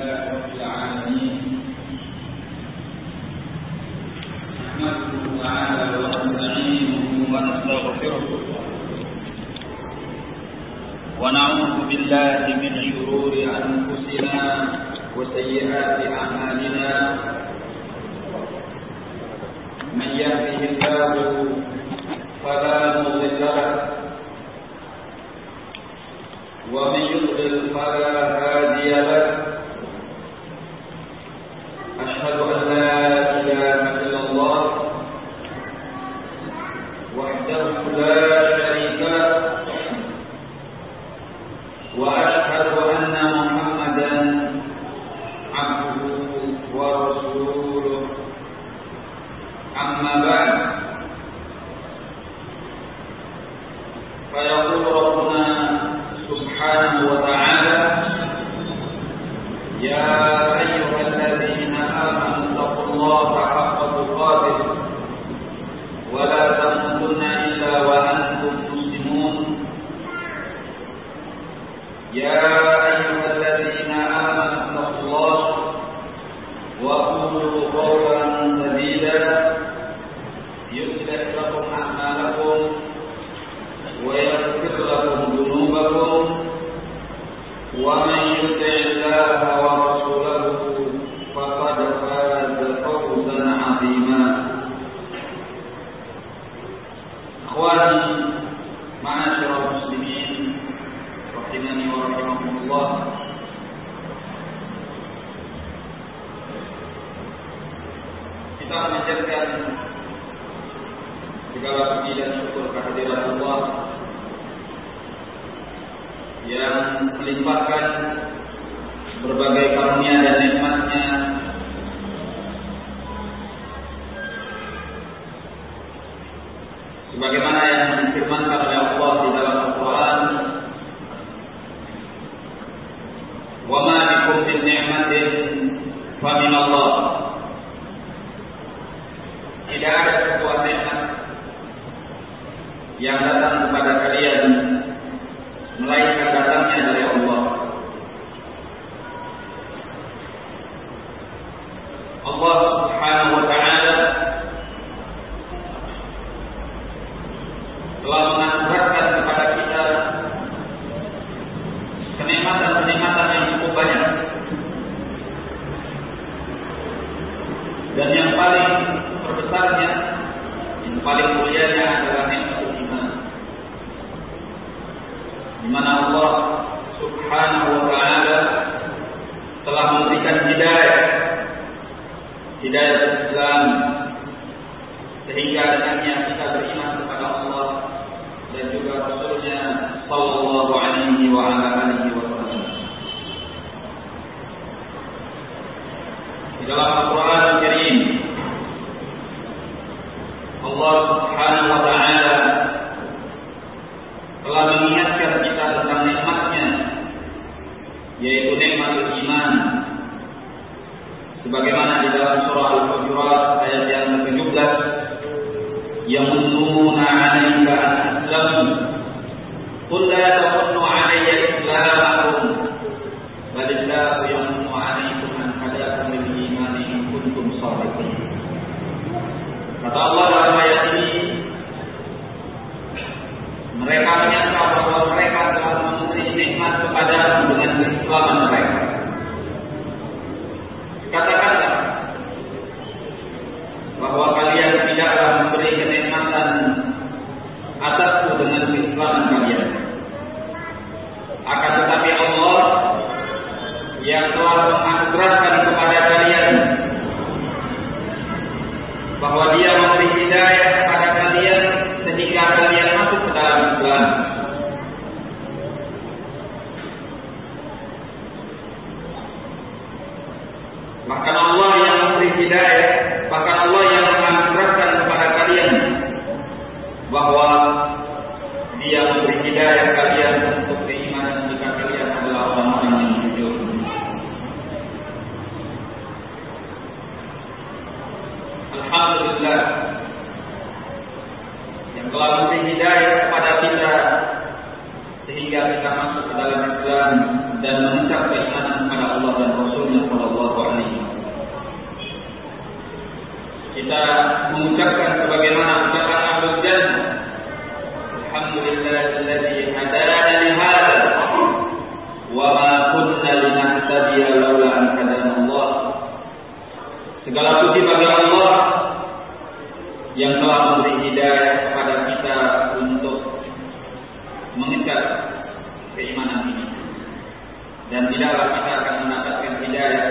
لله رب العالمين. نحمده تعالى ونستعينه ونستغفره. ونعوذ بالله من شرور أنفسنا وسيئات أعمالنا. من يهده الله فلا مضل له. ومن يضلل فلا هادي له. telah yang telah memberi hidayah kepada kita untuk mengejar keimanan ini. Dan tidaklah kita akan mendapatkan hidayah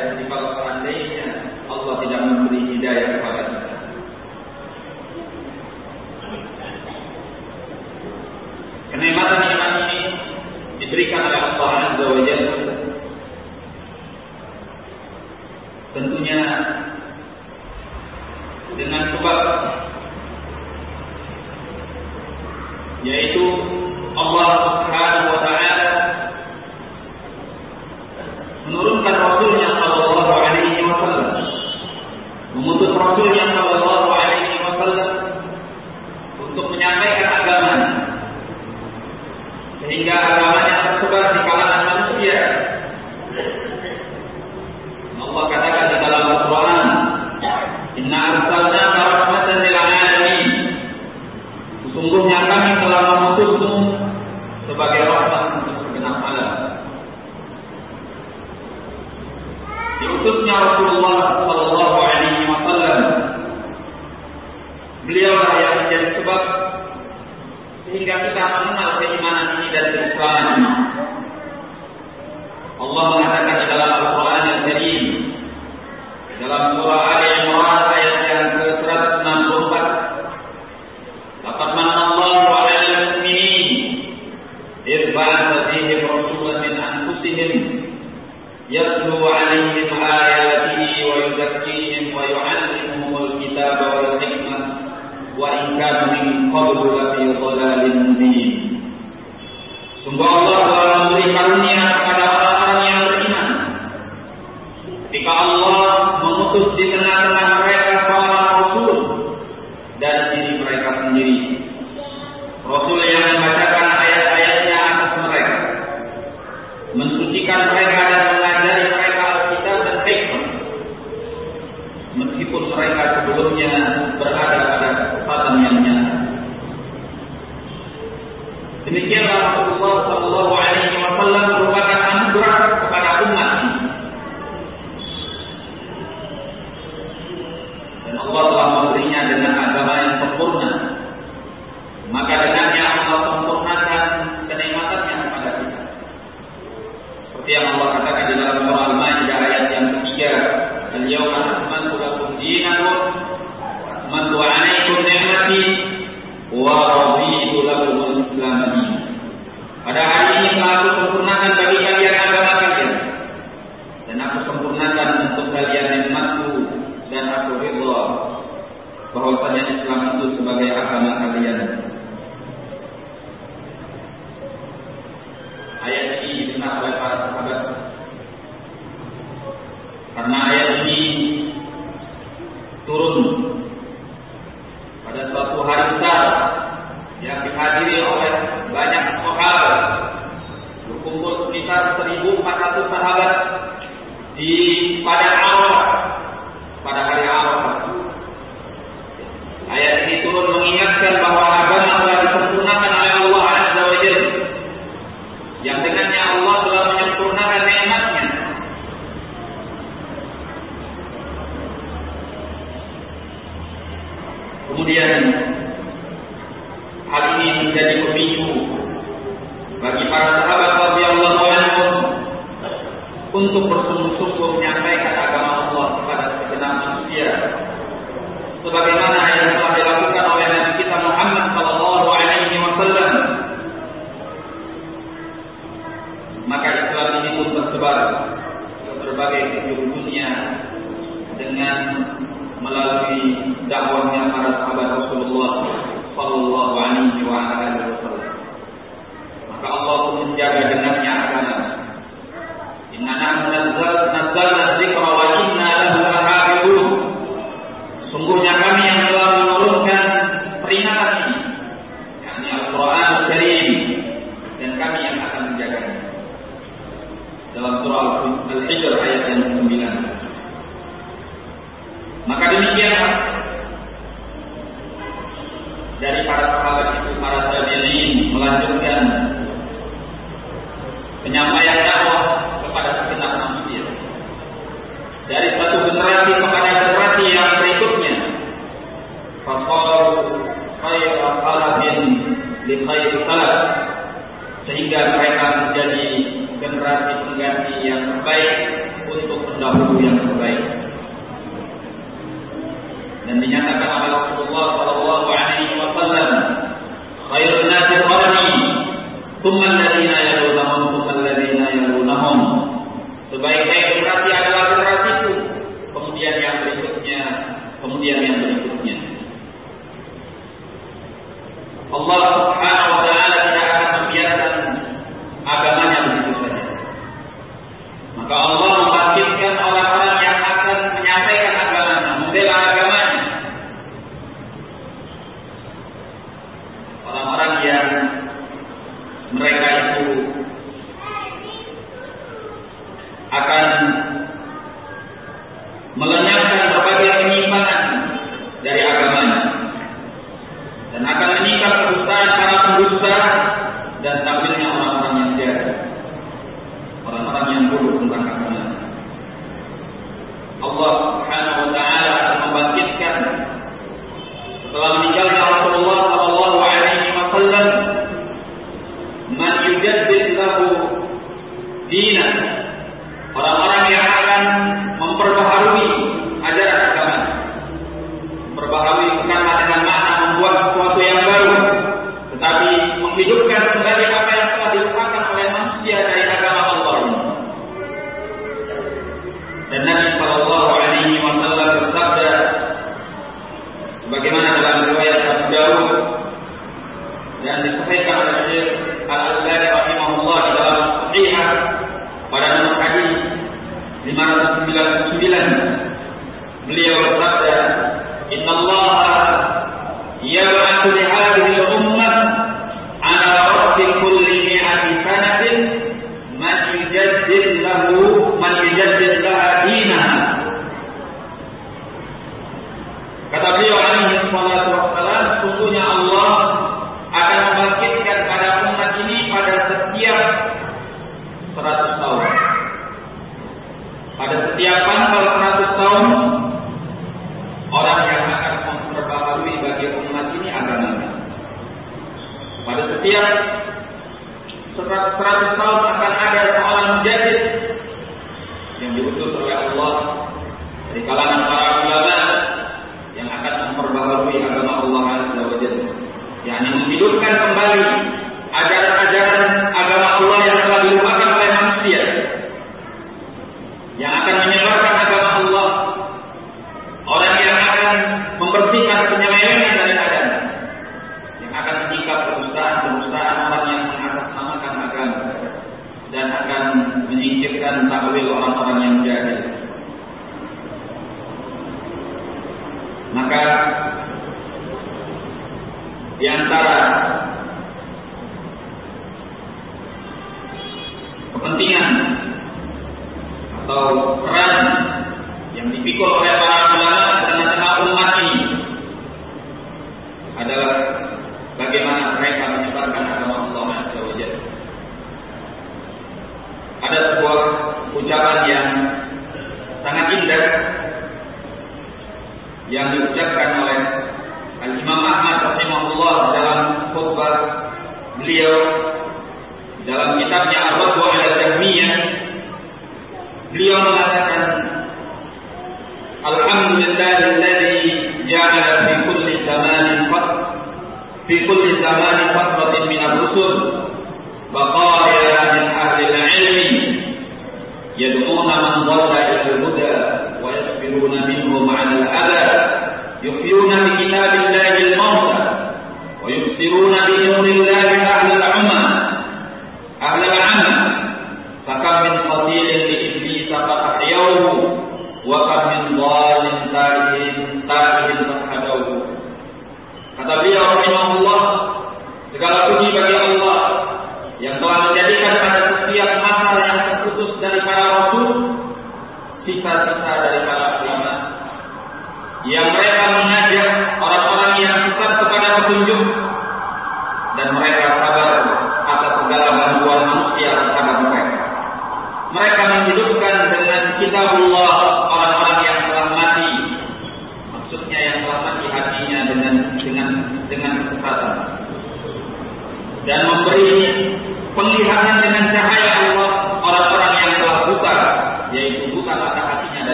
من دعا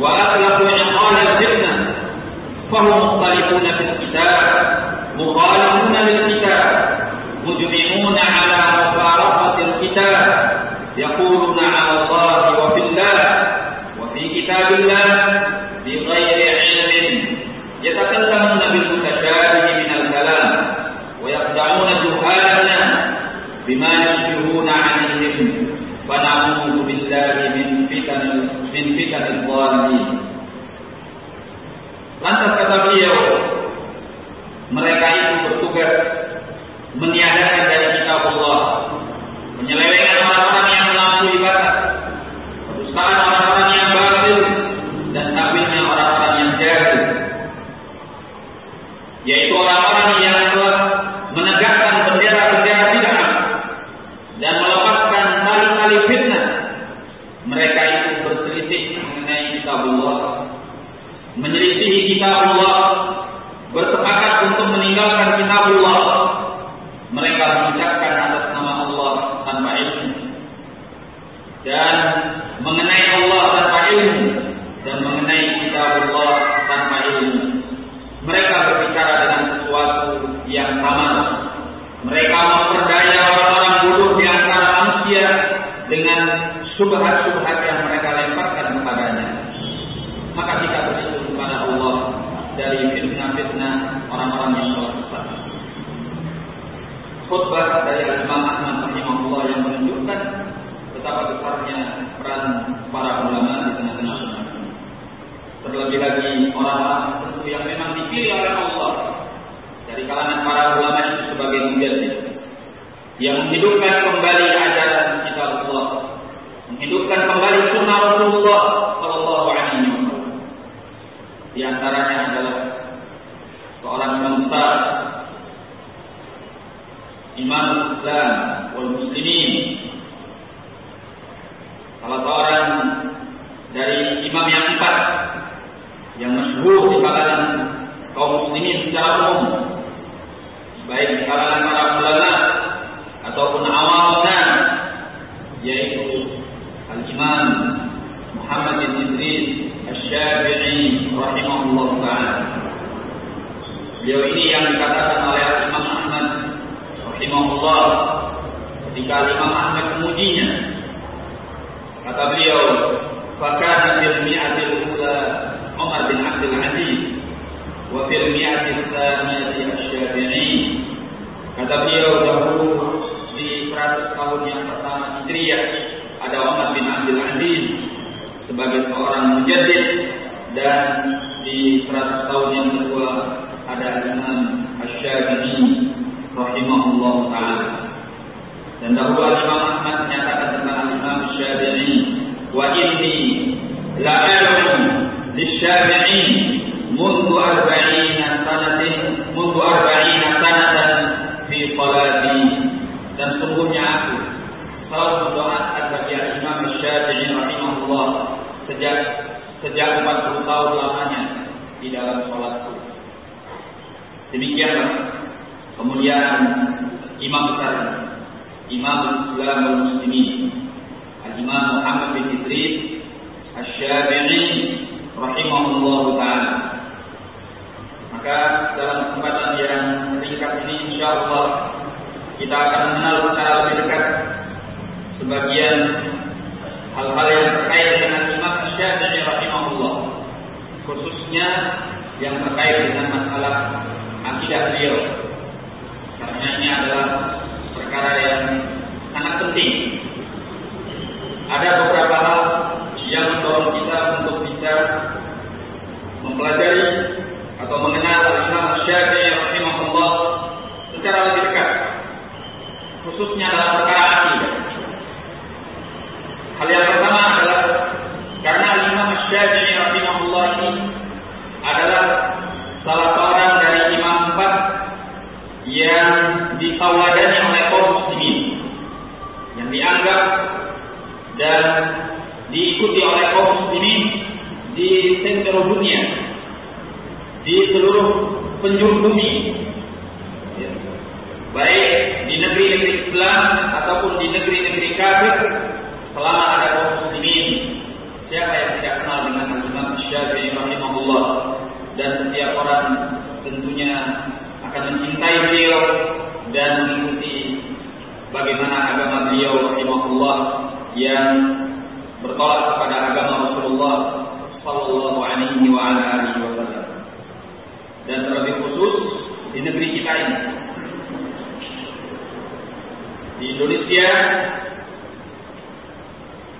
وأغلقوا عقال الفتنة فهم مختلفون في الكتاب مخالفون للكتاب مجرمون على مفارقة الكتاب يقولون على الله وفي الله وفي كتاب الله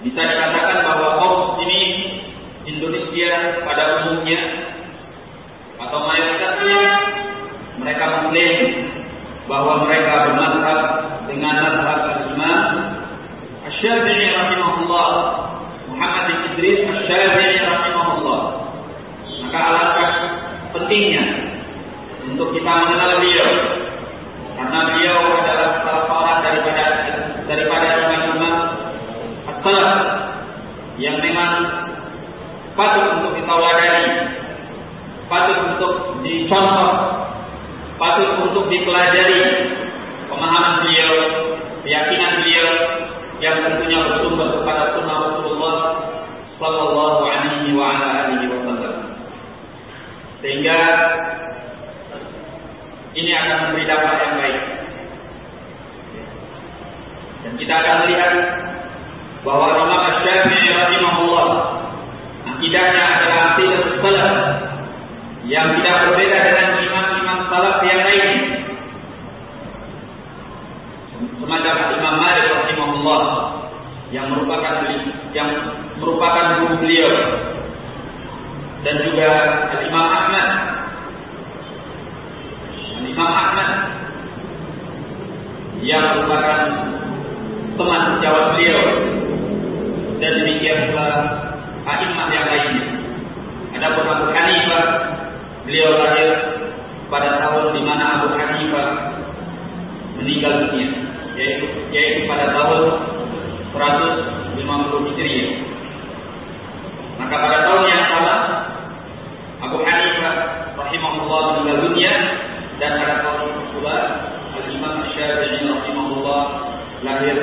bisa dikatakan bahwa kaum ini Indonesia pada umumnya atau mayoritasnya mereka mengklaim bahwa mereka bermadhab dengan madhab al-imam Asy-Syafi'i rahimahullah Muhammad bin Idris Asy-Syafi'i rahimahullah maka alangkah pentingnya untuk kita mengenal beliau karena beliau adalah salah seorang daripada daripada imam-imam as-salaf yang memang patut untuk ditawadani patut untuk dicontoh patut untuk dipelajari pemahaman beliau keyakinan beliau yang tentunya bersumber kepada sunnah Rasulullah Sallallahu Alaihi wa ala alihi Wasallam. Sehingga ini akan memberi dampak yang baik. Dan kita akan melihat bahwa Imam Syafi'i rahimahullah akidahnya adalah akidah salaf yang tidak berbeda dengan imam-imam salaf yang lain. Semacam Imam Malik rahimahullah yang merupakan yang merupakan guru beliau. Dan juga Imam Ahmad. Imam Ahmad yang merupakan teman sejawat beliau. Dan demikian pula imam yang lainnya. Adapun Abu Hanifah beliau lahir pada tahun di mana Abu Hanifah meninggal dunia yaitu yaitu pada tahun 150 Hijriah. Maka pada tahun yang sama Abu Hanifah rahimahullah meninggal dunia dan pada tahun pula Al-Imam Syafi'i rahimahullah lahir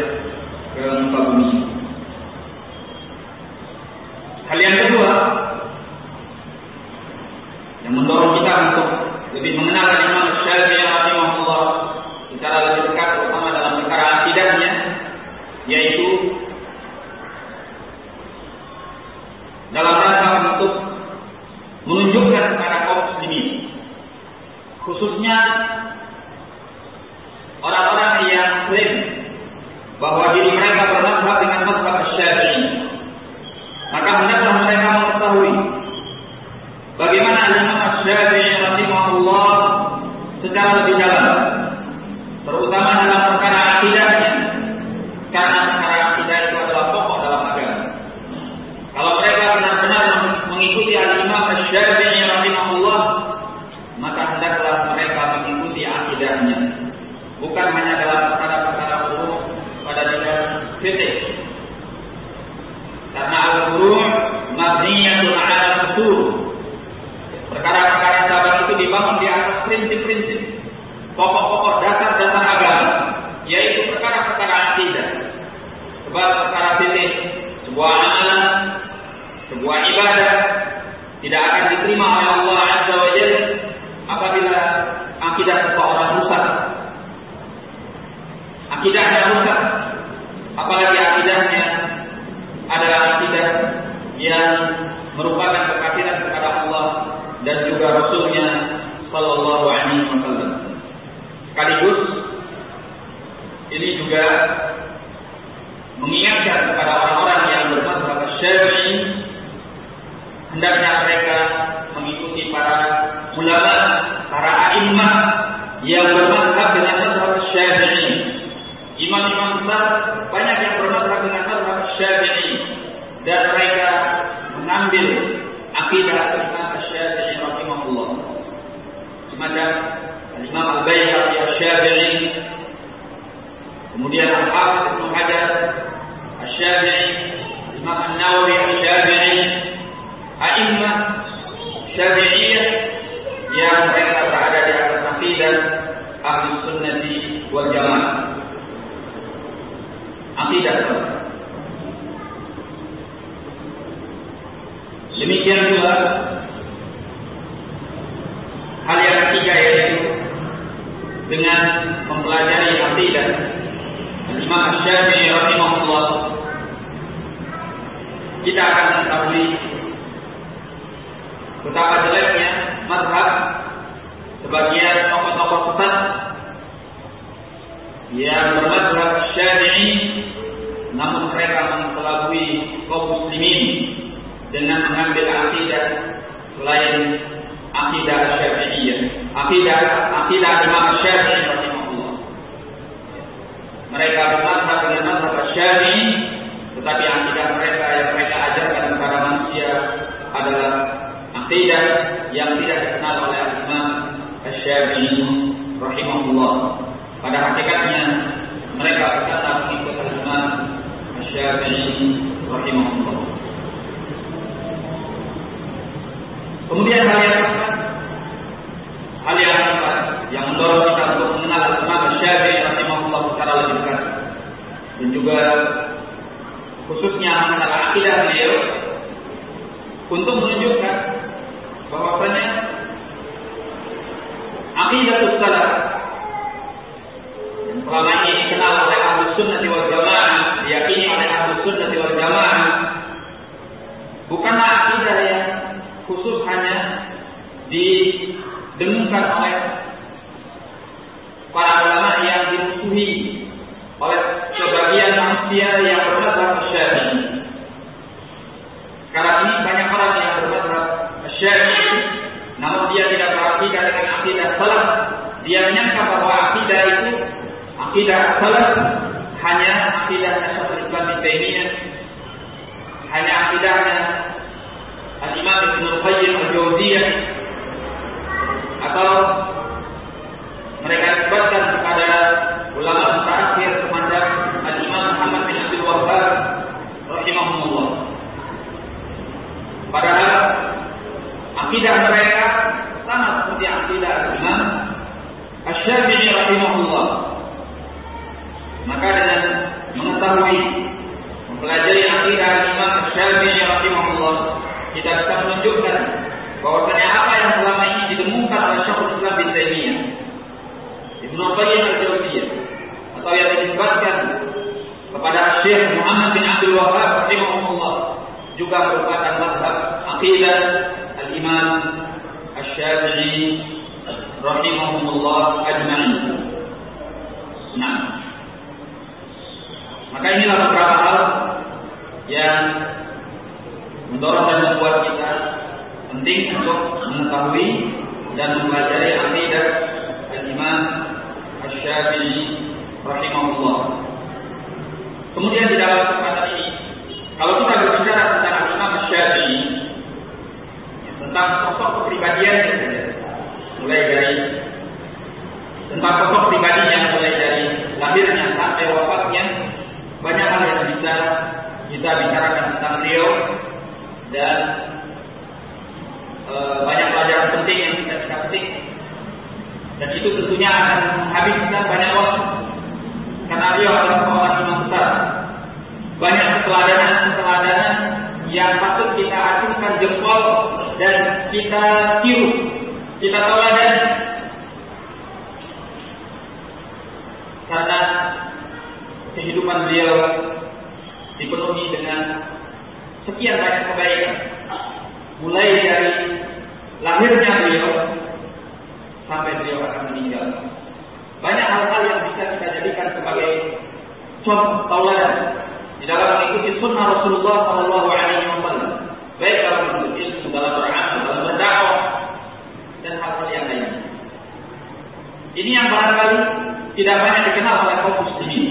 ke muka bumi. Hal yang kedua yang mendorong kita untuk lebih mengenal Imam Syafi'i rahimahullah secara lebih dekat terutama dalam perkara akidahnya yaitu dalam Syafi'i rahimahullah. Kemudian hal yang hal yang keempat yang mendorong kita untuk mengenal Imam Syafi'i rahimahullah secara lebih dekat? Dan juga khususnya masalah akidah beliau. Untuk menunjukkan chúng ta nói ada beberapa hal yang mendorong dan membuat kita penting untuk mengetahui dan membaca menghabiskan banyak waktu karena beliau adalah seorang imam besar. Banyak keteladanan-keteladanan yang patut kita acungkan jempol dan kita tiru, kita teladan. Karena kehidupan beliau dipenuhi dengan sekian banyak kebaikan. Mulai dari lahirnya beliau sampai beliau akan meninggal. Banyak hal-hal yang bisa kita jadikan sebagai contoh tauladan di dalam mengikuti sunnah Rasulullah Shallallahu Alaihi Wasallam, baik dalam menuntut ilmu, dalam beramal, dalam berdakwah, dan hal-hal yang lain Ini yang barangkali tidak banyak dikenal oleh kaum muslimin,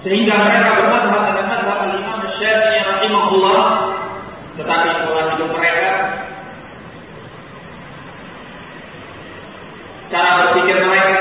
sehingga mereka bermazhab dengan mazhab Imam Syafi'i rahimahullah, tetapi pola hidup mereka, cara berpikir mereka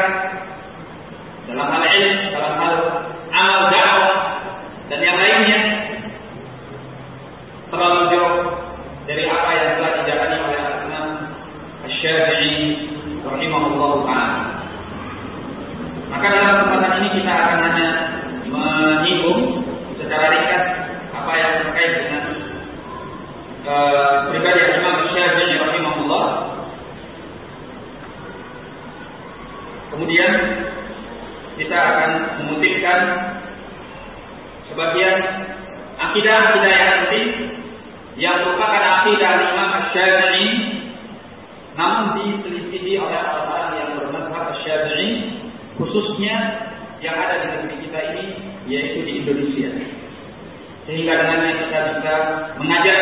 kita akan mengutipkan sebagian akidah-akidah yang penting yang merupakan akidah Imam Syafi'i namun diselisihi oleh orang-orang yang bermadzhab Syafi'i khususnya yang ada di negeri kita ini yaitu di Indonesia. Sehingga dengannya kita bisa mengajak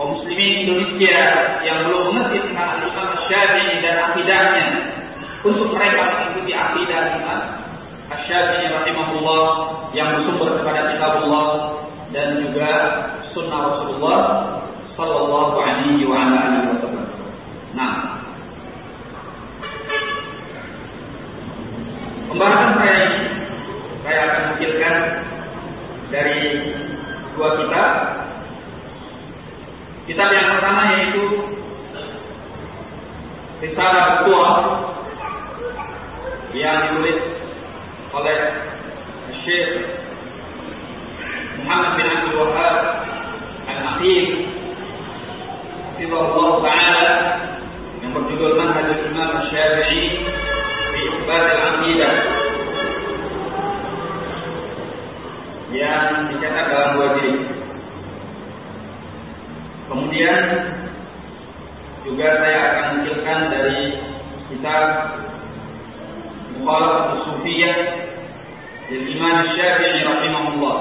kaum muslimin Indonesia yang belum mengerti tentang Imam Syafi'i dan akidahnya untuk mereka mengikuti akidah Imam Syafi'i rahimahullah yang bersumber kepada kitabullah dan juga sunnah Rasulullah sallallahu alaihi wa alihi wasallam. Nah, Pembahasan saya ini saya akan mengukilkan dari dua kitab. Kitab yang pertama yaitu Risalah Tua yang ditulis oleh Syekh Muhammad bin Abdul Wahab Al-Aqil Hafizahullah Ta'ala yang Imam Syafi'i rahimahullah.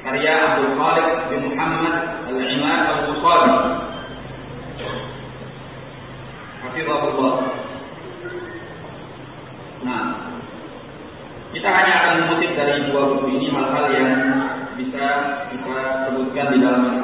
Karya Abdul Khaliq bin Muhammad Al-Imam Al-Bukhari. Hafizahullah. Nah, kita hanya akan mengutip dari dua buku ini hal-hal yang bisa kita sebutkan di dalam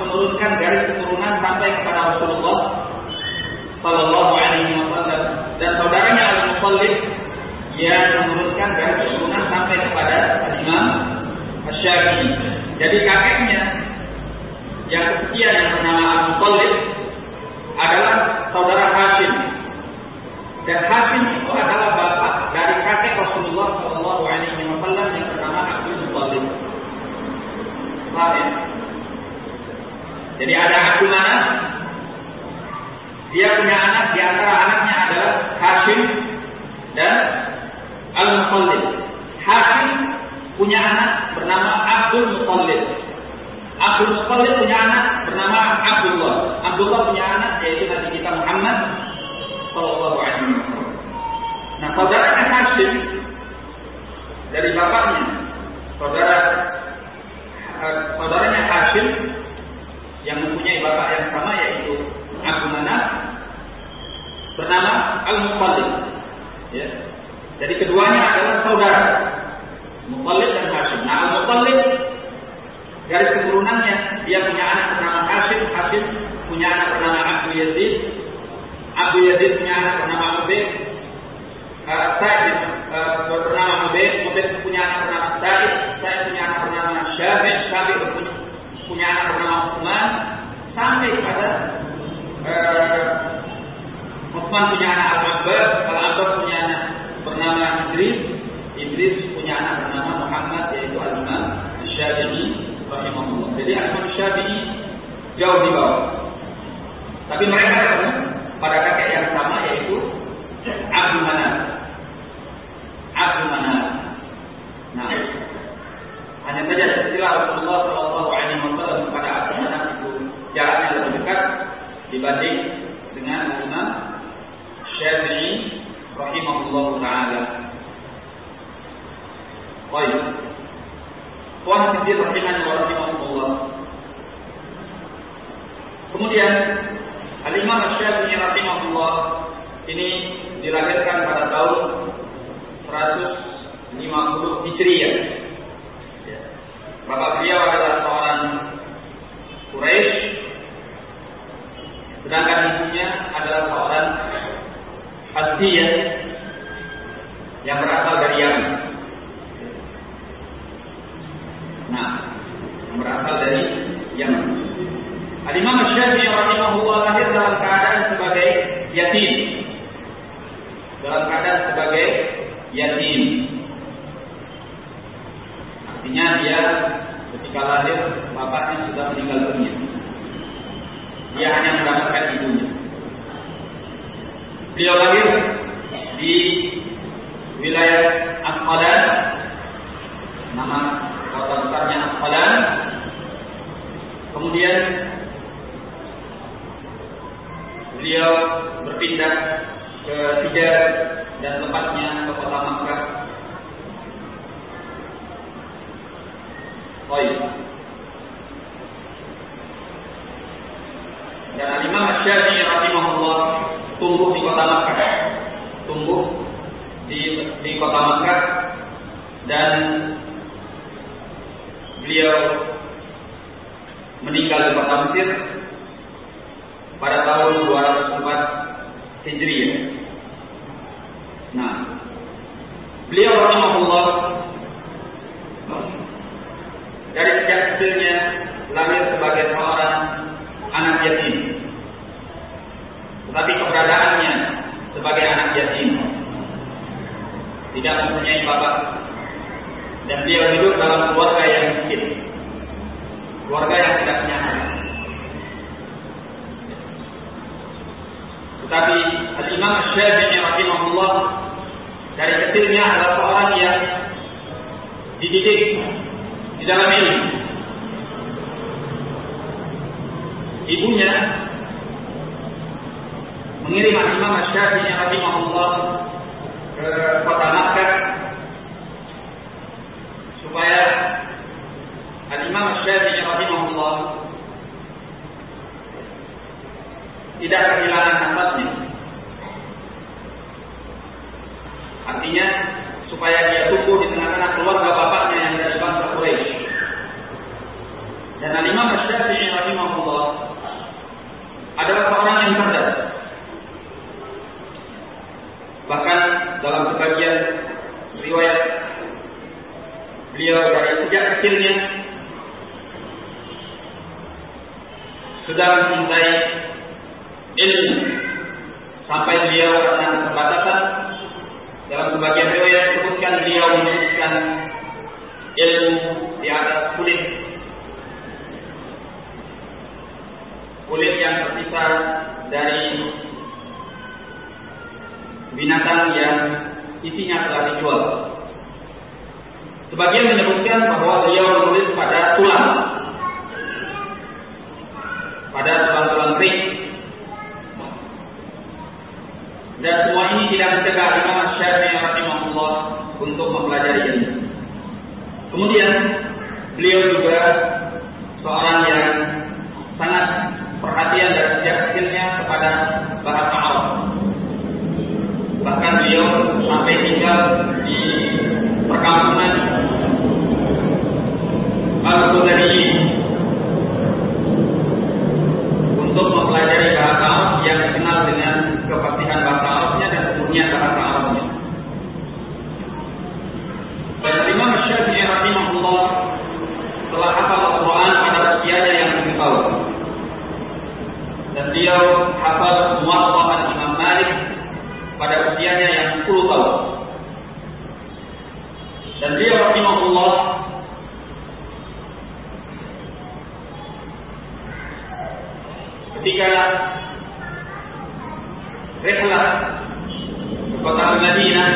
menurunkan garis keturunan sampai kepada Rasulullah Sallallahu Alaihi Wasallam dan saudaranya Al Muttalib yang menurunkan garis keturunan sampai kepada Imam Syafi'i. Jadi kakeknya yang kesekian yang bernama Abu Talib adalah saudara Hashim. Dan Hashim itu adalah bapak dari kakek Rasulullah Shallallahu Alaihi Wasallam yang bernama Abu Talib. Paham ya? Jadi ada Abu Manaf, dia punya anak, di antara anaknya adalah Hashim dan Al-Muttalib. Hashim punya anak bernama Abdul Muttalib. Abdul Muttalib punya anak bernama Abdullah. Abdullah punya anak yaitu Nabi kita Muhammad Sallallahu Alaihi Wasallam. Nah, saudaranya Hashim dari bapaknya, saudara saudaranya Hashim yang mempunyai bapak yang sama yaitu Abu Manaf bernama Al-Muttalib. Ya. Jadi keduanya adalah saudara. Muttalib dan Hashim. Nah, Al-Muttalib garis keturunannya dia punya anak bernama Hashim, Hashim punya anak bernama Abu Yazid, Abu Yazid punya anak bernama Ubaid, uh, Sa'id uh, bernama Ubaid, Ubaid punya anak bernama Sa'id, Sa'id punya anak bernama Syafiq, Syafiq punya, anak bernama Uthman, sampai kepada uh, Uthman punya anak Al-Abbas, Al-Abbas punya anak bernama Idris, Idris punya anak bernama Muhammad yaitu Al-Imam Syafi'i rahimahullah. Jadi Al-Imam Syafi'i jauh di bawah. Tapi mereka Wahab bin Rahimah wa Allah. Kemudian Al-Imam Asyafi'i Rahimahullah ini dilahirkan pada tahun 150 Hijriah. Bapak beliau adalah seorang Quraisy, sedangkan ibunya adalah seorang Hasdiyah yang berasal sampai dia karena keterbatasan dalam sebagian riwayat disebutkan dia menyebutkan ilmu di atas kulit kulit yang terpisah dari binatang yang isinya telah dijual. Sebagian menyebutkan bahwa beliau menulis pada tulang, pada tulang-tulang ring. Dan semua ini tidak mencegah Imam Syafi'i rahimahullah untuk mempelajari ini. Kemudian beliau juga seorang yang sangat perhatian dan sejak kecilnya kepada para. يذكر القول لبيه رحمه الله ketika rihlah ke kota Madinah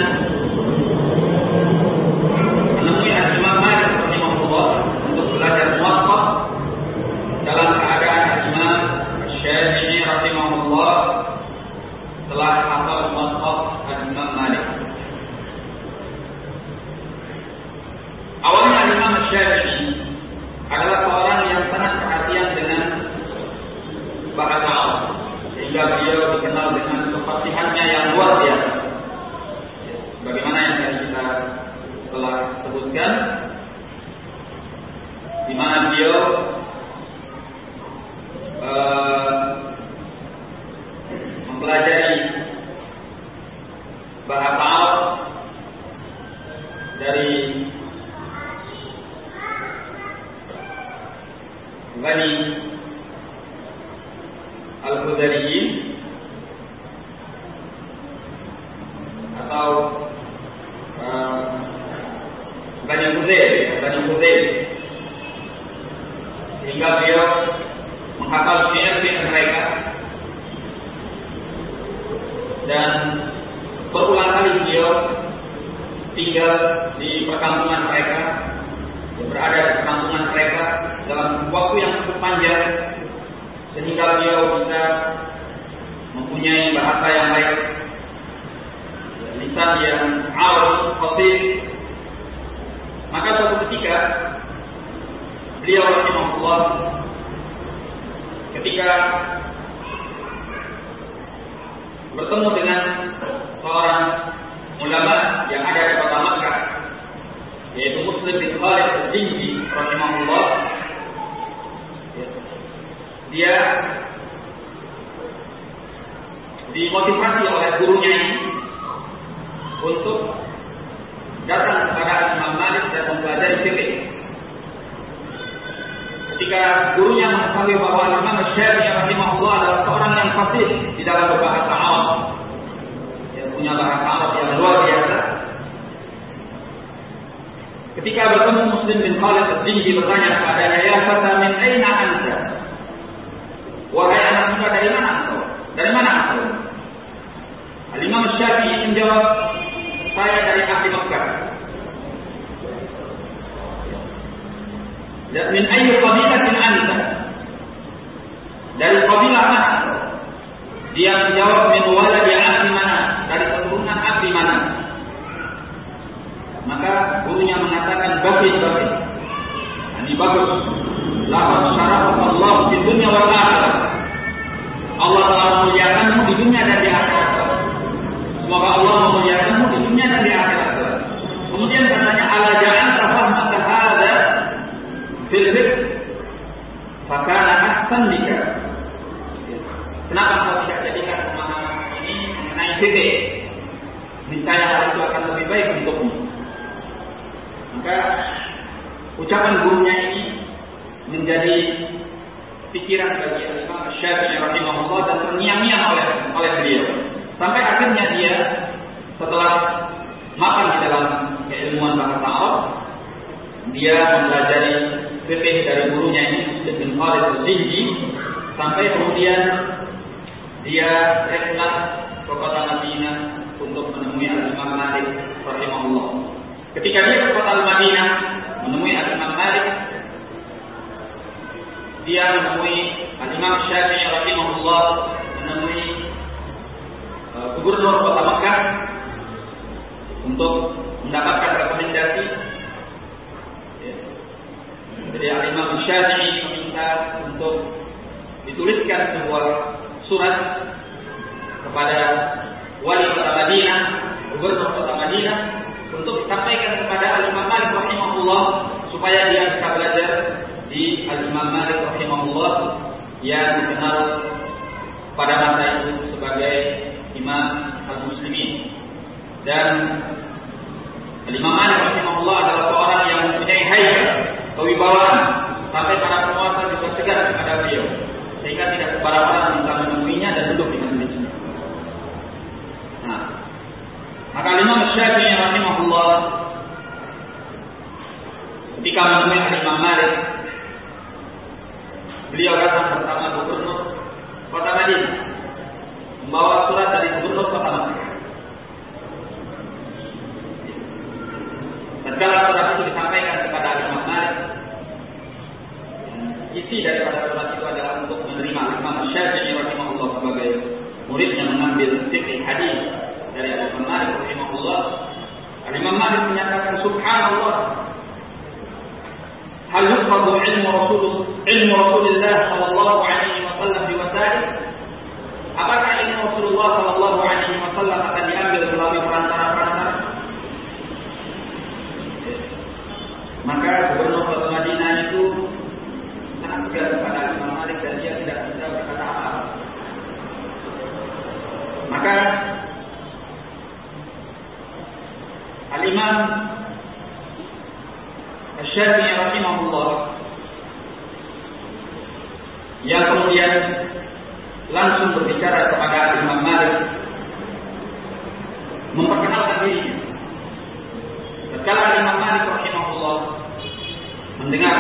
berulang kali beliau tinggal di perkampungan mereka berada di perkampungan mereka dalam waktu yang cukup panjang sehingga beliau bisa mempunyai bahasa yang baik. Lisan yang awal, fasih maka suatu ketika beliau rahimahullah ketika bertemu dengan seorang ulama yang ada di kota Makkah yaitu Muslim bin Khalid al-Jinji rahimahullah. Dia dimotivasi oleh gurunya ini untuk datang kepada Imam Malik dan mempelajari fikih. Ketika gurunya mengetahui bahwa Imam Syafi'i rahimahullah adalah seorang yang fasih di dalam berbahasa Arab, punya bahasa yang luar biasa. Ketika bertemu Muslim bin Khalid al-Jinji bertanya kepadanya, "Ya fata min aina anta?" Wahai anak muda dari mana engkau? Dari mana engkau? Al-Imam Syafi'i menjawab, saya dari ahli Makkah. Dan min ayyi qabilatin anta? Dari kabilah mana? Dia menjawab min waladi ahli mana? Dari keturunan ahli mana? Maka gurunya mengatakan bagus bagus. Ini bagus. Laqad syaraf Allah di dunia wal akhirah. Allah telah memuliakanmu di dunia dan di akhirat. Semoga Allah memuliakanmu di dunia dan di akhirat. Kemudian katanya ala ja'al tafahmaka hadza fil fiqh fakana ahsan bika. Kenapa kau tidak jadikan pemahaman ini mengenai fikih? Niscaya hal itu akan lebih baik untukmu. Maka ucapan gurunya ini menjadi pikiran bagi Imam Syafi'i rahimahullah dan terngiang-ngiang oleh oleh beliau. Sampai akhirnya dia setelah makan di dalam keilmuan bahasa Arab, dia mempelajari fikih dari gurunya ini Ibn Khalid al-Zinji sampai kemudian dia reklat ke kota Madinah untuk menemui Al-Imam Malik rahimahullah. Ketika dia ke kota Madinah menemui Al-Imam Malik, dia menemui Al-Imam Syafi'i rahimahullah menemui uh, gubernur kota Mekah untuk mendapatkan rekomendasi ya. jadi Al-Imam Syafi'i meminta untuk dituliskan sebuah surat kepada wali kota Madinah gubernur kota Madinah untuk disampaikan kepada Al-Imam Malik rahimahullah supaya dia bisa belajar di Al-Imam Malik rahimahullah yang dikenal pada masa itu sebagai Imam Al-Muslimin dan Al-Imam Malik rahimahullah adalah seorang yang mempunyai hayyah kewibawaan sampai para penguasa bisa segar kepada beliau sehingga tidak para orang bisa menemuinya dan duduk di majlisnya. Nah, maka Imam Syafi'i rahimahullah ketika menemui Imam Malik Beliau datang bersama gubernur kota Madinah membawa surat dari gubernur kota Madinah. Tatkala surat itu disampaikan kepada Imam Malik, isi daripada surat itu adalah untuk menerima Imam Syafi'i rahimahullah sebagai muridnya mengambil fikih hadis dari Imam Malik rahimahullah. Imam Malik menyatakan subhanallah هل يحفظ علم رسول علم رسول الله صلى الله عليه وسلم بوسائل؟ Apakah ilmu Rasulullah Shallallahu Alaihi Wasallam akan diambil melalui perantara-perantara? Maka gubernur kota Madinah itu sangat tegas kepada Imam Malik dan dia tidak bisa berkata apa-apa. Maka Al Imam Syafi'i rahimahullah yang kemudian langsung berbicara kepada Imam Malik memperkenalkan dirinya. Tatkala Imam Malik rahimahullah mendengar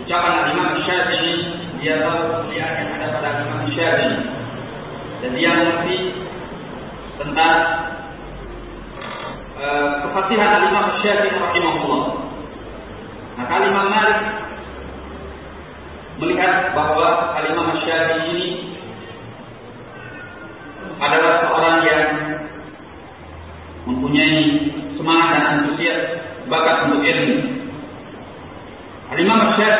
ucapan Imam Syafi'i, dia tahu dia akan ada pada Imam Syafi'i dan dia mengerti tentang eh, uh, kefasihan Imam Syafi'i rahimahullah. Maka Imam Malik melihat bahwa Al-Imam Syafi'i ini adalah seorang yang mempunyai semangat dan antusias bakat untuk ilmu. Al-Imam Syafi'i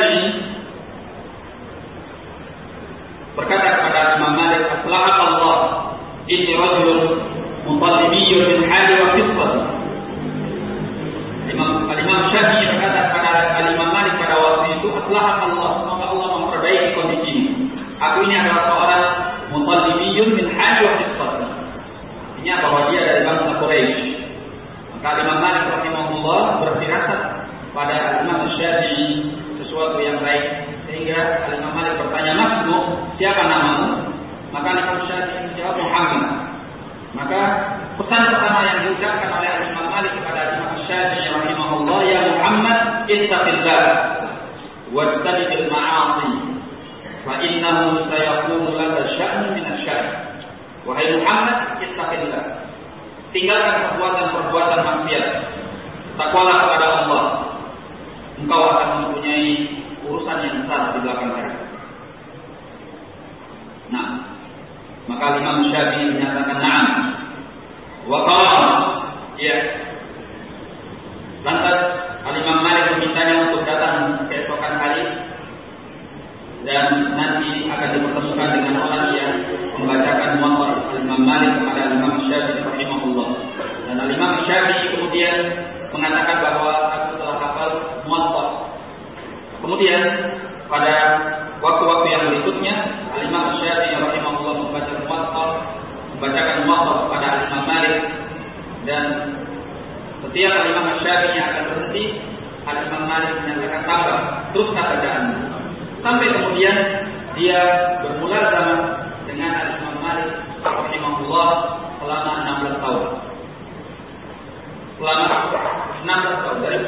اتق الله واجتنب المعاصي فإنه سيكون لك شأن من الشأن Muhammad, ittaqillah. Tinggalkan perbuatan-perbuatan maksiat. Takwalah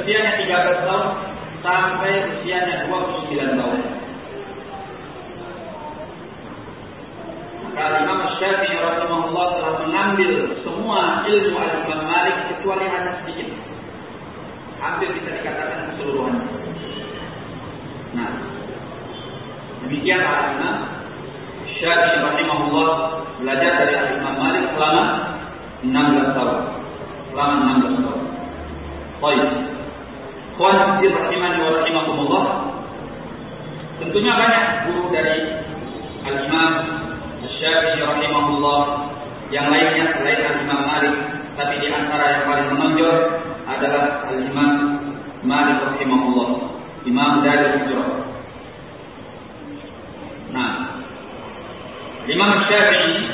usianya 13 tahun sampai usianya 29 tahun. Maka Imam Syafi'i rahimahullah telah mengambil semua ilmu Al-Imam Malik kecuali hanya sedikit. Hampir bisa dikatakan keseluruhan. Nah, demikian Al-Imam Syafi'i rahimahullah belajar dari Al-Imam Malik selama 16 Malik rahimahullah, Imam dari Hijrah. Nah, Imam Syafi'i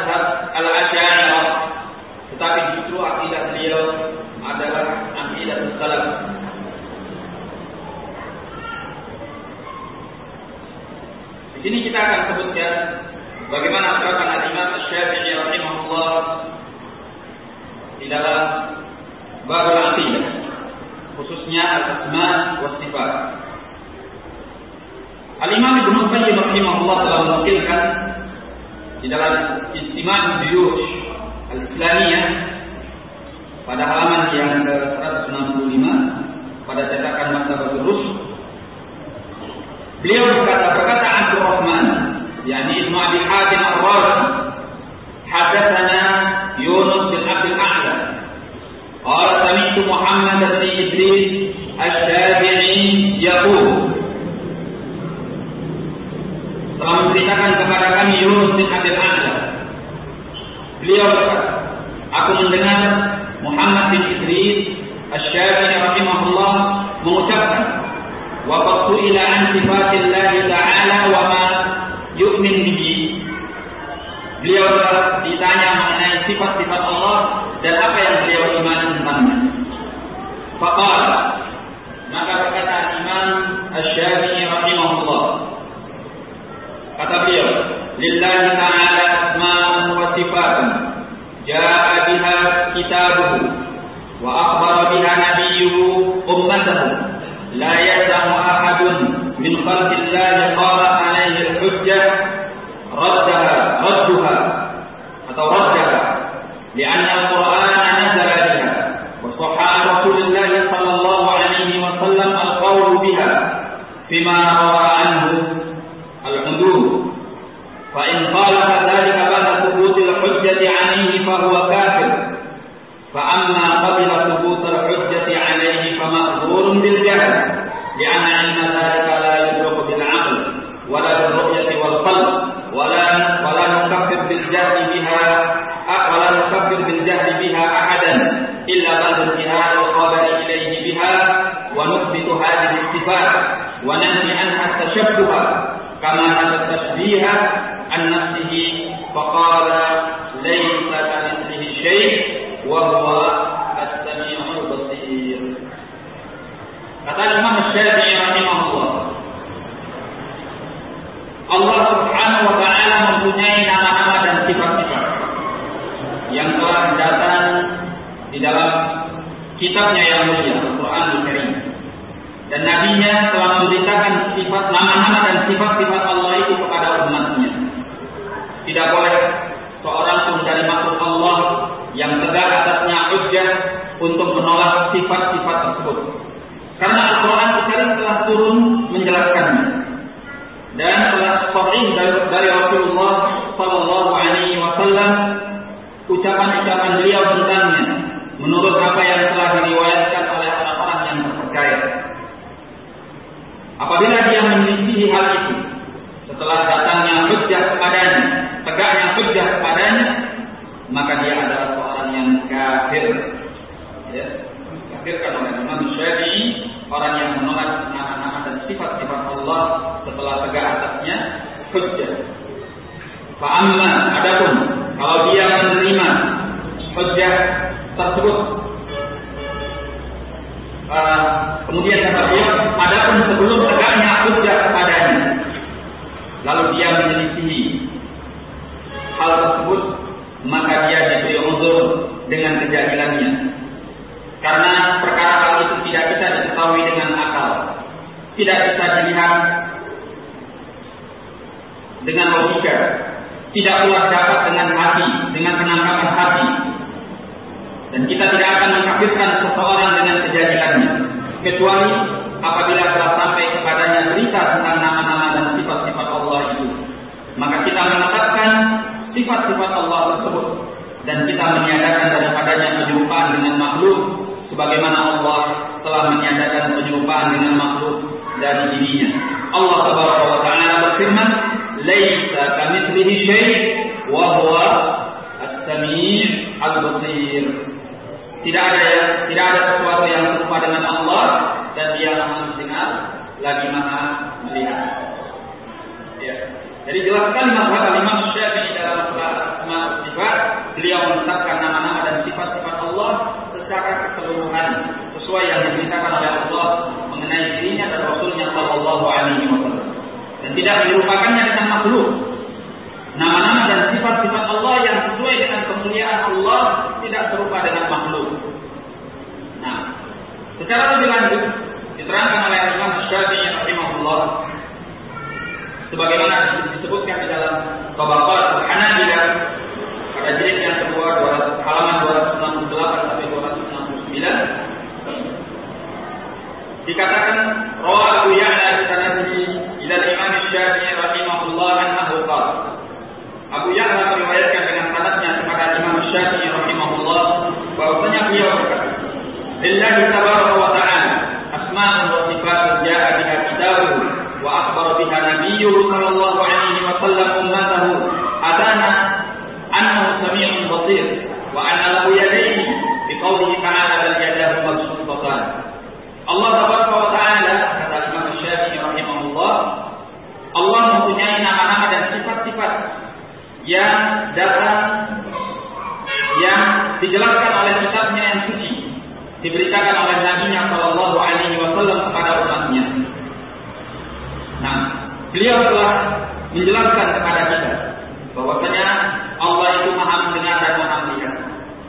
mazhab al-asyairah tetapi justru akidah beliau adalah akidah salaf. Di sini kita akan sebutkan bagaimana terapkan al-imam syafi'i rahimahullah di dalam bab al-aqidah khususnya al-asma wa sifat. Al-Imam Ibnu Qayyim rahimahullah telah menukilkan di dalam Imam Juyush Al-Islamiyah pada halaman yang ke-165 pada cetakan masa Rus. Beliau berkata berkata Abu Rahman yakni Ibnu bin Hatim Ar-Razi hadatsana Yunus bin Abdul A'la. Qala sami'tu Muhammad bin sifatillah ta'ala wa ma yu'min bihi. Beliau ditanya mengenai sifat-sifat Allah dan apa yang beliau imani tentangnya. Faqala maka berkata Imam Asy-Syafi'i rahimahullah. Kata beliau lillahi ta'ala asma'un wa sifatun. Ja'a biha kitabuhu من خلق الله kitabnya yang mulia Al-Qur'an Al-Karim. Dan nabinya telah memberitakan sifat nama-nama dan sifat-sifat Allah itu kepada umatnya. Tidak boleh seorang pun dari makhluk Allah yang tegak atasnya hujjah untuk menolak sifat-sifat tersebut. Karena Al-Quran Al-Karim telah turun menjelaskannya. Dan telah sahih dari, dari Rasulullah Sallallahu Alaihi Wasallam ucapan-ucapan beliau tentangnya. Menurut apa yang telah diriwayatkan oleh orang-orang yang terpercaya. Apabila dia menyelisihi hal itu setelah datangnya hujjah kepadanya, tegaknya hujjah kepadanya, maka dia adalah seorang yang kafir. Ya, kafirkan oleh Imam Syafi'i orang yang menolak nama-nama dan sifat-sifat Allah setelah tegak atasnya hujjah. Fa'amma adapun kalau dia menerima hujjah tersebut uh, kemudian kata beliau adapun sebelum tegaknya hujjah lalu dia menyelisihi hal tersebut maka dia diberi uzur dengan kejahilannya karena perkara hal itu tidak bisa diketahui dengan akal. Tidak bisa dilihat dengan logika. Tidak pula dapat dengan hati dengan penangkapan hati. Dan kita tidak akan mengkafirkan seseorang dengan kejahilannya kecuali apabila telah sampai kepadanya berita tentang nama-nama dan sifat-sifat Allah itu maka kita menetapkan sifat-sifat Allah tersebut dan kita meniadakan daripadanya penyerupaan dengan makhluk sebagaimana Allah telah meniadakan penyerupaan dengan makhluk dari dirinya. Allah Subhanahu wa taala berfirman, "Laisa kamitslihi syai' wa huwa as-sami' al-basir." Tidak ada tidak ada sesuatu yang serupa dengan Allah dan Dia Maha mendengar lagi Maha. Jadi jelas sekali mazhab Imam Syafi'i dalam masalah asma sifat, beliau menetapkan nama-nama dan sifat-sifat Allah secara keseluruhan sesuai yang diberitakan oleh Allah mengenai dirinya dan Rasulnya Shallallahu Alaihi Wasallam dan tidak dilupakannya dengan makhluk. Nama-nama dan sifat-sifat Allah yang sesuai dengan kemuliaan Allah tidak serupa dengan makhluk. Nah, secara lebih lanjut diterangkan oleh Imam Syafi'i rahimahullah sebagaimana disebutkan di dalam Tabaqat Hanabilah pada jilid yang kedua halaman 268 sampai 269 dikatakan rawa Abu Ya'la bi sanadihi ila Imam Syafi'i rahimahullah annahu qala. Abu Ya'la meriwayatkan dengan sanadnya kepada Imam Syafi'i rahimahullah bahwasanya beliau berkata Lillahi tabaraka النبي صلى الله عليه وسلم أمته أبانا أنه سميع بصير وأن له يديه بقوله تعالى بل يداه مبسوطتان Allah mempunyai nama-nama dan sifat-sifat yang datang dijelaskan oleh kitabnya yang suci diberitakan oleh Nabi Shallallahu Alaihi Wasallam Beliau telah menjelaskan kepada kita bahwasanya Allah itu maha mendengar dan maha melihat.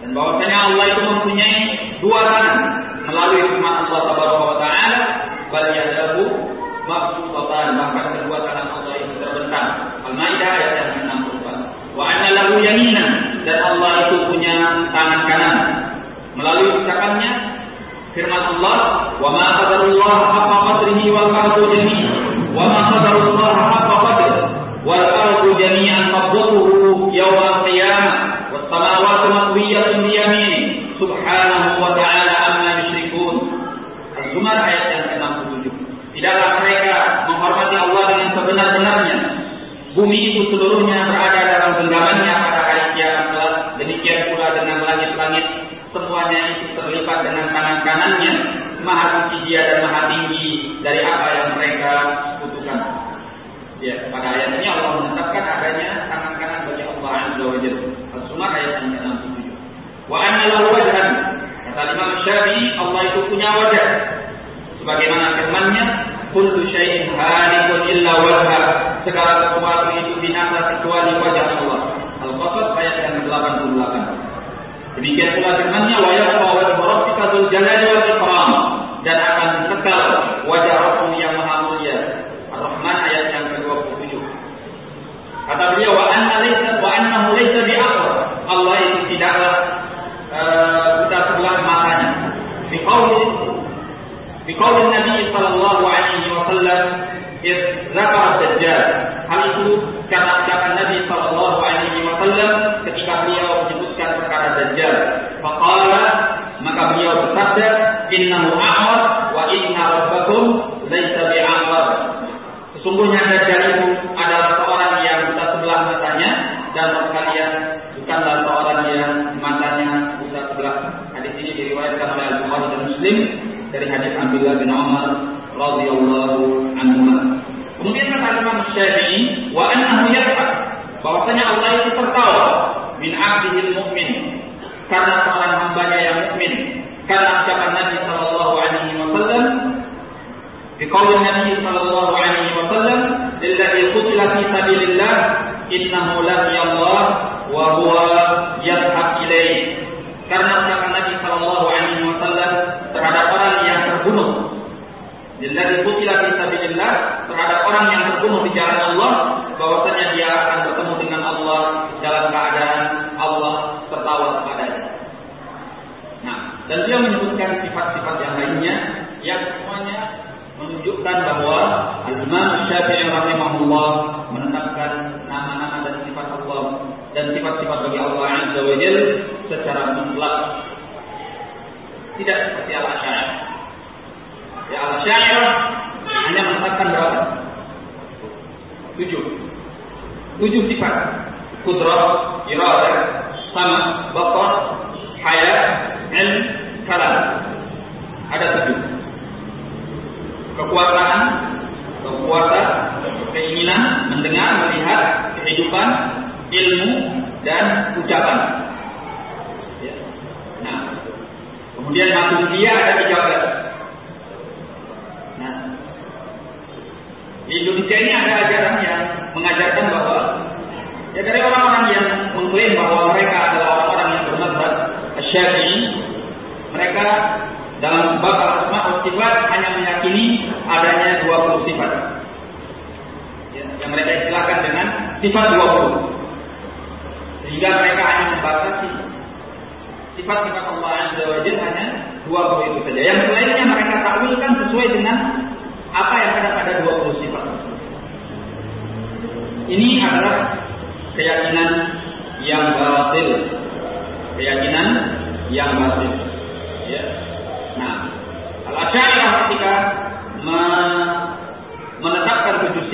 Dan bahwasanya Allah itu mempunyai dua tangan melalui firman Allah Subhanahu wa taala. Bal yadahu mabsutatan maka kedua tangan Allah itu terbentang. Al-Maidah ayat yang 64 wa anna lahu yamina dan Allah itu punya tangan kanan. Melalui ucapannya firman Allah wa ma qadarullah haqqa qadrihi wa qadru jami'a mulia dan maha tinggi dari apa yang mereka butuhkan. Ya, pada ayat ini Allah menetapkan adanya tangan kanan bagi Allah Azza wa Jalla. Al-Sumar ayat 67. Wa anna lahu wajhan. Kata Imam Syafi'i, Allah itu punya wajah. Sebagaimana firman-Nya, kullu syai'in halikun illa wajha. Segala sesuatu itu binasa kecuali wajah Allah. Al-Qasas ayat yang 88. Demikian pula firman-Nya, wa yaqwa wa rabbika dzul jalali wal Ya, enggak. Kalau kerja, kamu itu kalah.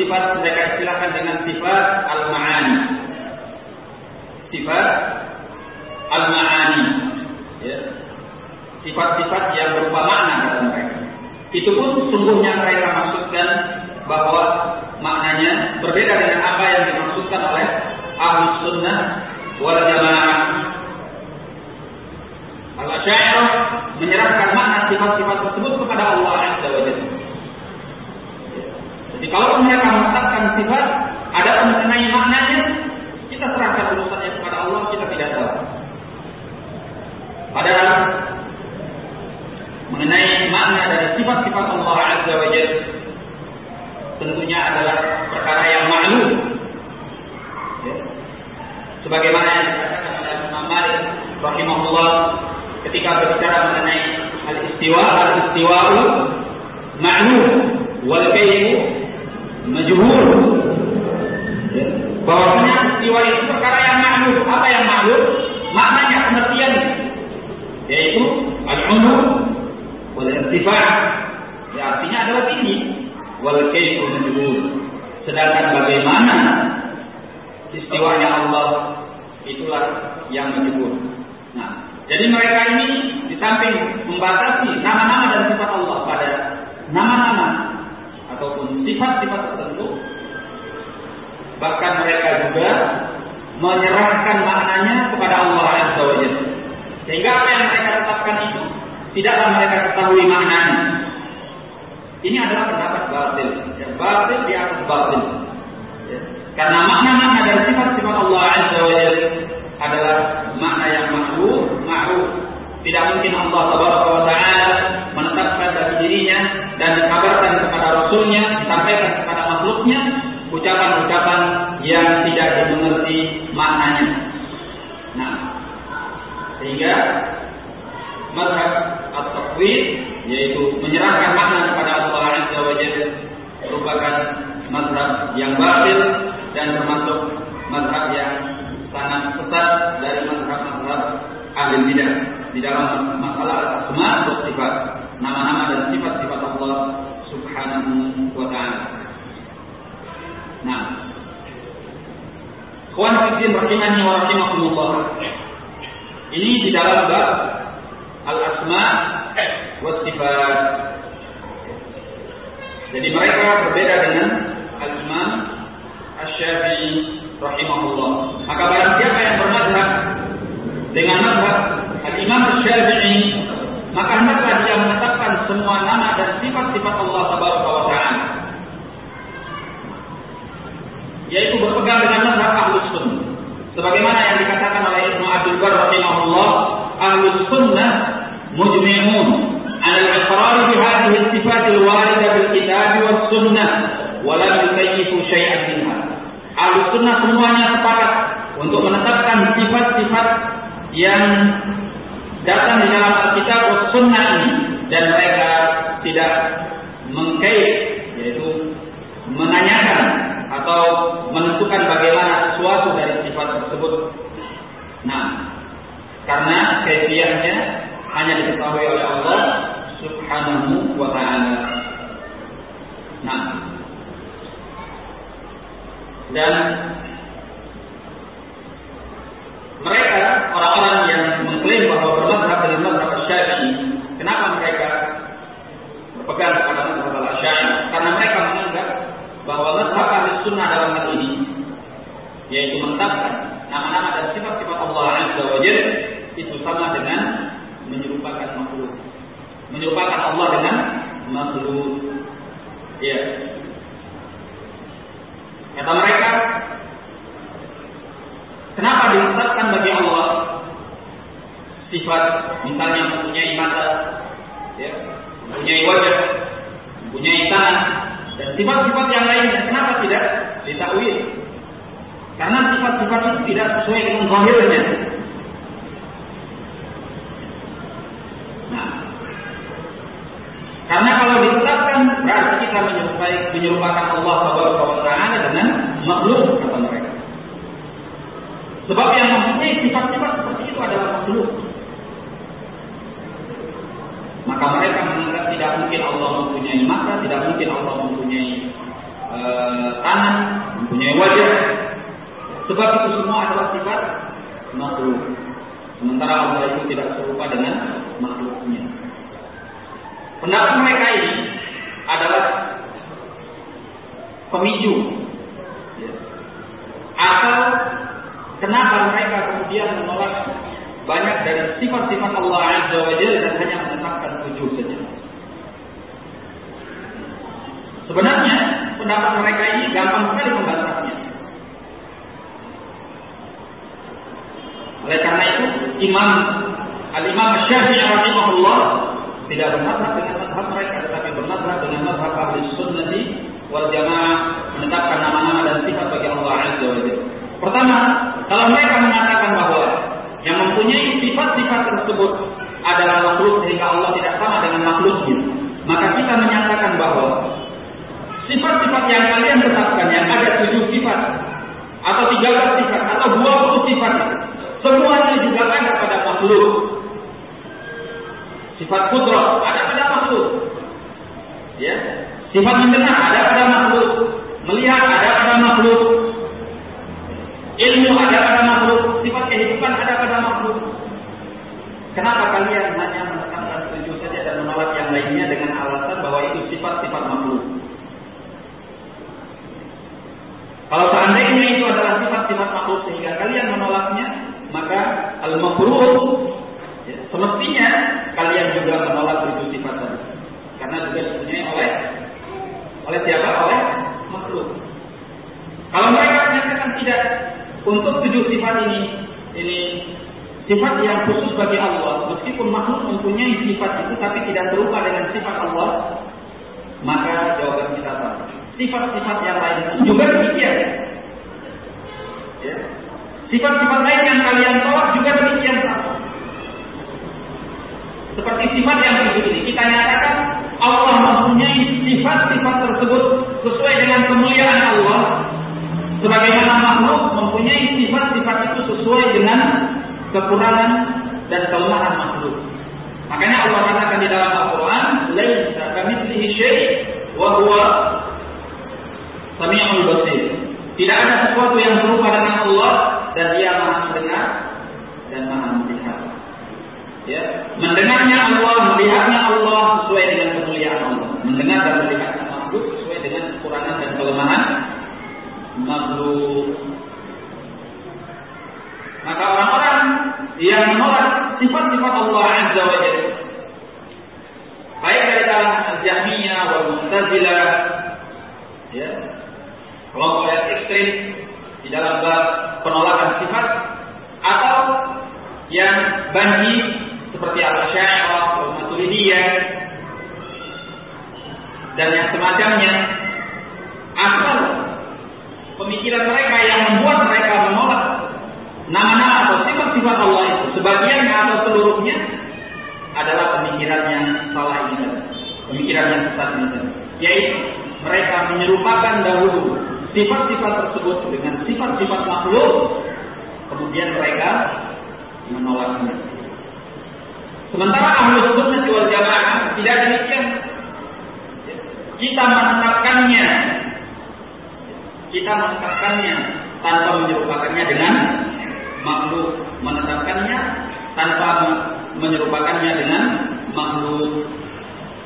sifat mereka istilahkan dengan sifat al-ma'ani. Sifat al-ma'ani. Ya. Sifat-sifat yang berupa makna kata mereka. Itu pun sungguhnya mereka maksudkan bahwa maknanya berbeda dengan apa yang dimaksudkan oleh ahli sunnah wal jamaah. Al-Syairah menyerahkan makna sifat-sifat tersebut kepada Allah Azza wa Jalla. Jadi kalau mereka menetapkan sifat, ada mengenai maknanya, kita serahkan urusannya kepada Allah, kita tidak tahu. Padahal mengenai makna dari sifat-sifat Allah Azza wa tentunya adalah perkara yang maklum. Ya. Sebagaimana yang dikatakan oleh Imam Malik rahimahullah ketika berbicara mengenai al-istiwa, al-istiwa'u ma'lum wal majhul. Ya. Bahwasanya istiwa itu perkara yang maklum. Apa yang maklum? Maknanya pengertian yaitu al-umur wal irtifa' ya artinya adalah tinggi wal kaifu majhul. Sedangkan bagaimana istiwanya Allah itulah yang majhul. Nah, jadi mereka ini di samping membatasi nama-nama dan sifat Allah pada nama-nama ataupun sifat-sifat tertentu, bahkan mereka juga menyerahkan maknanya kepada Allah Azza wa Jalla. Sehingga apa yang mereka tetapkan itu tidaklah mereka ketahui maknanya. Ini adalah pendapat batil. Ya, batil di atas batil. Ya. Karena makna-makna dari sifat-sifat Allah Azza wa Jalla adalah makna yang makruh, makruh. Tidak mungkin Allah Tabaraka wa Taala menetapkan dari dirinya dan dikabarkan kepada Rasulnya, disampaikan kepada makhluknya ucapan-ucapan yang tidak dimengerti maknanya. Nah, sehingga mazhab at-tafwid yaitu menyerahkan makna kepada Allah Azza wa merupakan mazhab yang batil dan termasuk mazhab yang sangat sesat dari mazhab-mazhab ahli bidah di dalam masalah asma sifat nama-nama dan sifat-sifat Allah Subhanahu wa taala. Nah, Kawan fiddin rahimani wa rahimakumullah. Ini di dalam bab al-asma wa sifat. Jadi mereka berbeda dengan sifat-sifat yang datang di dalam Alkitab Sunnah ini dan mereka mereka ini gampang sekali membantahnya. Oleh karena itu Imam Al-Imam Syafi'i rahimahullah tidak bermadhab dengan madhab mereka tetapi bermadhab dengan madhab ahli sunnati wal jamaah menetapkan nama-nama dan sifat bagi Allah Azza wa Jalla. Pertama, kalau mereka mengatakan bahwa yang mempunyai sifat-sifat tersebut adalah makhluk sehingga Allah tidak sama dengan makhluknya, maka kita menyatakan bahwa sifat-sifat yang kalian tetapkan yang ada tujuh sifat atau tiga belas sifat atau dua puluh sifat semuanya juga ada pada makhluk. Sifat kudrat ada pada makhluk. Ya, sifat mendengar ada pada makhluk, melihat ada pada makhluk, ilmu ada pada makhluk, sifat kehidupan ada pada makhluk. Kenapa kalian hanya menekankan tujuh saja dan menolak yang lainnya dengan alasan bahwa itu sifat-sifat makhluk? Kalau seandainya itu adalah sifat-sifat makhluk sehingga kalian menolaknya, maka al-mafruh ya, semestinya kalian juga menolak tujuh sifat tadi. Karena juga sebenarnya oleh oleh siapa? Oleh makhluk. Kalau mereka menyatakan tidak untuk tujuh sifat ini, ini sifat yang khusus bagi Allah, meskipun makhluk mempunyai sifat itu tapi tidak berupa dengan sifat Allah, maka jawaban kita sama. Sifat-sifat yang lain juga demikian. Ya. Sifat-sifat lain yang kalian tolak juga demikian sama. Seperti sifat yang tujuh ini, kita nyatakan Allah mempunyai sifat-sifat tersebut sesuai dengan kemuliaan Allah. Sebagaimana makhluk mempunyai sifat-sifat itu sesuai dengan kekurangan dan kelemahan makhluk. Makanya Allah katakan di dalam Al-Quran, "Laisa kamitslihi syai' wa huwa sami'ul basir." Tidak ada sesuatu yang berupa dengan Allah dan Dia Maha mendengar dan Maha melihat. Ya, mendengarnya Allah, melihatnya Allah sesuai dengan kemuliaan Allah. Mendengar dan melihat makhluk sesuai dengan kekurangan dan kelemahan makhluk. Maka orang-orang yang menolak sifat-sifat Allah Azza wa Jalla baik dari kalangan Al-Jahmiyah wal Mu'tazilah ya kelompok yang ekstrim di dalam bab penolakan sifat atau yang banji seperti Al-Asy'ariyah wal Maturidiyah dan yang semacamnya asal pemikiran mereka yang membuat mereka menolak nama-nama atau sifat-sifat Allah itu sebagiannya atau seluruhnya adalah pemikiran yang salah ini pemikiran yang sesat ini. Yaitu mereka menyerupakan dahulu sifat-sifat tersebut dengan sifat-sifat makhluk kemudian mereka menolaknya. Sementara ahlu sunnah wal jamaah tidak demikian. Kita menetapkannya. Kita menetapkannya tanpa menyerupakannya dengan makhluk. Menetapkannya tanpa menyerupakannya dengan makhluk.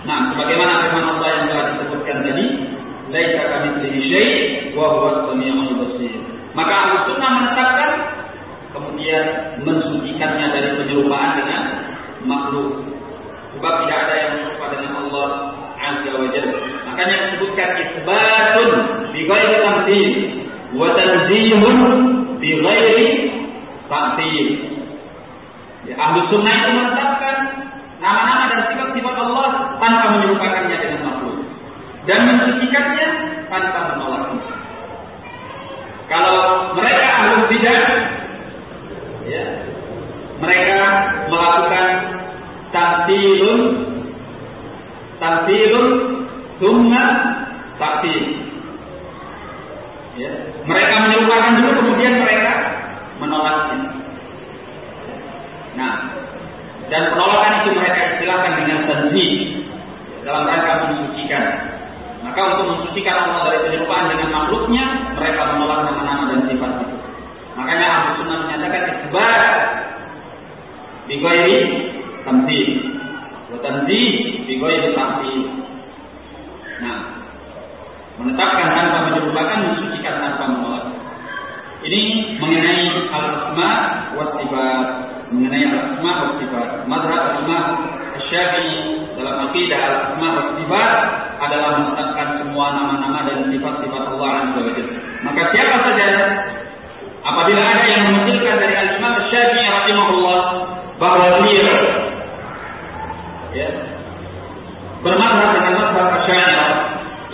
Nah, sebagaimana firman Allah yang telah disebutkan tadi, "Laisa kamitslihi syai' wa huwa samiul basir." Maka Ahlu Sunnah menetapkan kemudian mensucikannya dari penyerupaan dengan makhluk. Sebab tidak ada yang serupa dengan Allah Azza wa Jalla. Makanya disebutkan isbatun bi ghairi tamthil wa tanzihun bi ghairi ta'til. Ya, ahlu sunnah itu menetapkan nama-nama dan sifat-sifat Allah tanpa menyerupakannya dan mensucikannya tanpa menolaknya. Kalau mereka ahlu bidah, ya, mereka melakukan tamtilun, tamtilun, summa taktil. Ya, mereka menyerupakan dulu kemudian mereka menolaknya. Nah, dan penolakan itu mereka istilahkan dengan tanzih dalam rangka mensucikan. Maka untuk mensucikan Allah dari penyerupaan dengan makhluknya, mereka menolak nama-nama dan sifat itu. Makanya Abu Sunnah menyatakan isbat bighairi tamthil wa tanzih bighairi tamthil. Nah, menetapkan tanpa menyerupakan, mensucikan tanpa menolak. Ini mengenai al-asma wa mengenai al-asma wa sifat. Madhab Imam Syafi'i dalam akidah al-asma wa sifat adalah menetapkan semua nama-nama dan sifat-sifat Allah Azza wa Maka siapa saja apabila ada yang memunculkan dari al-Imam Syafi'i rahimahullah bahwa dia ya, bermakna dengan mazhab asy'ari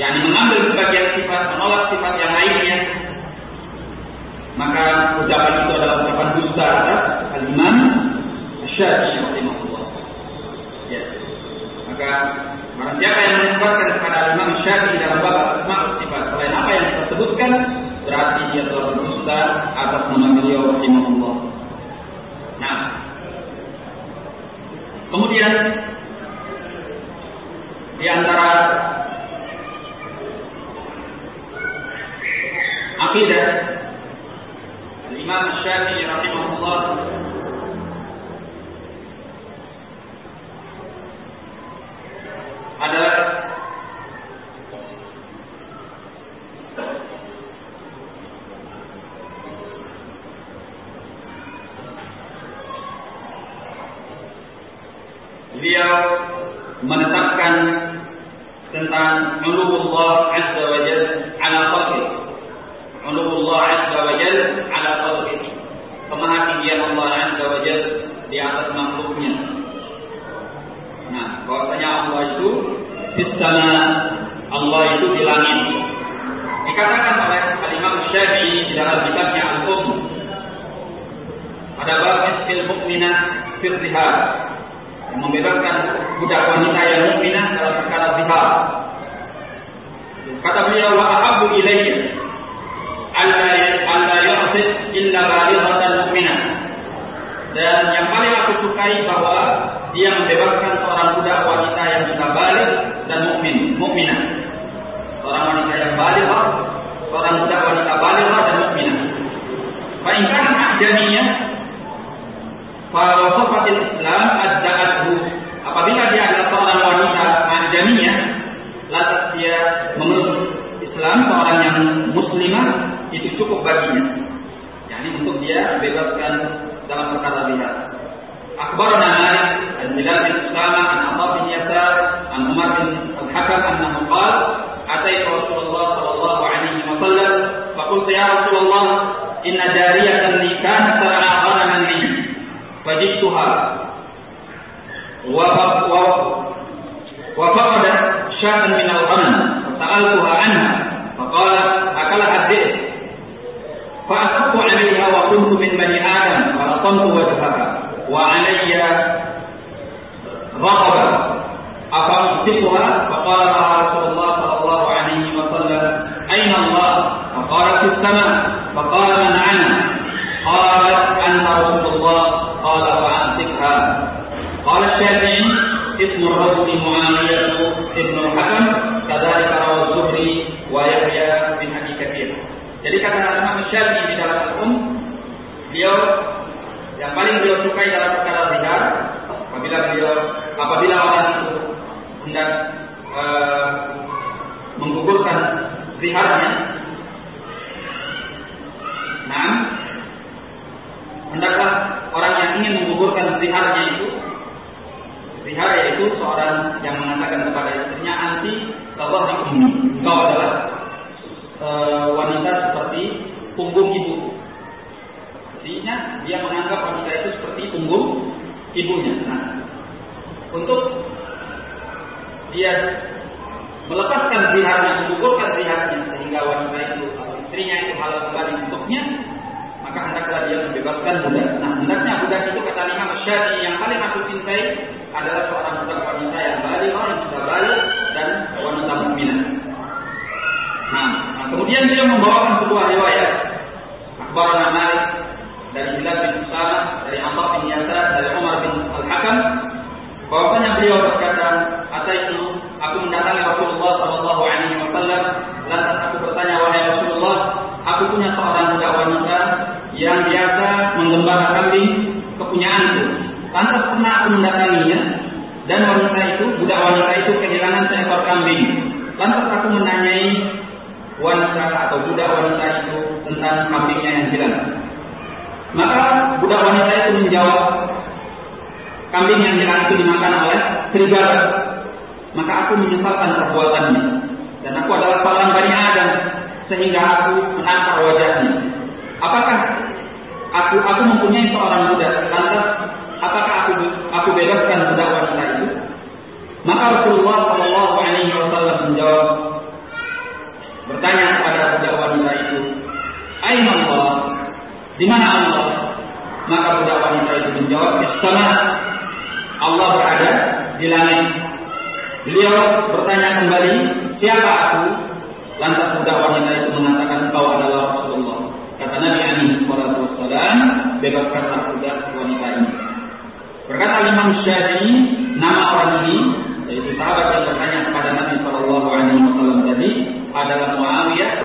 yakni mengambil sebagian sifat menolak sifat yang lainnya maka ucapan itu adalah ucapan dusta atas al-Imam Syafi'i. that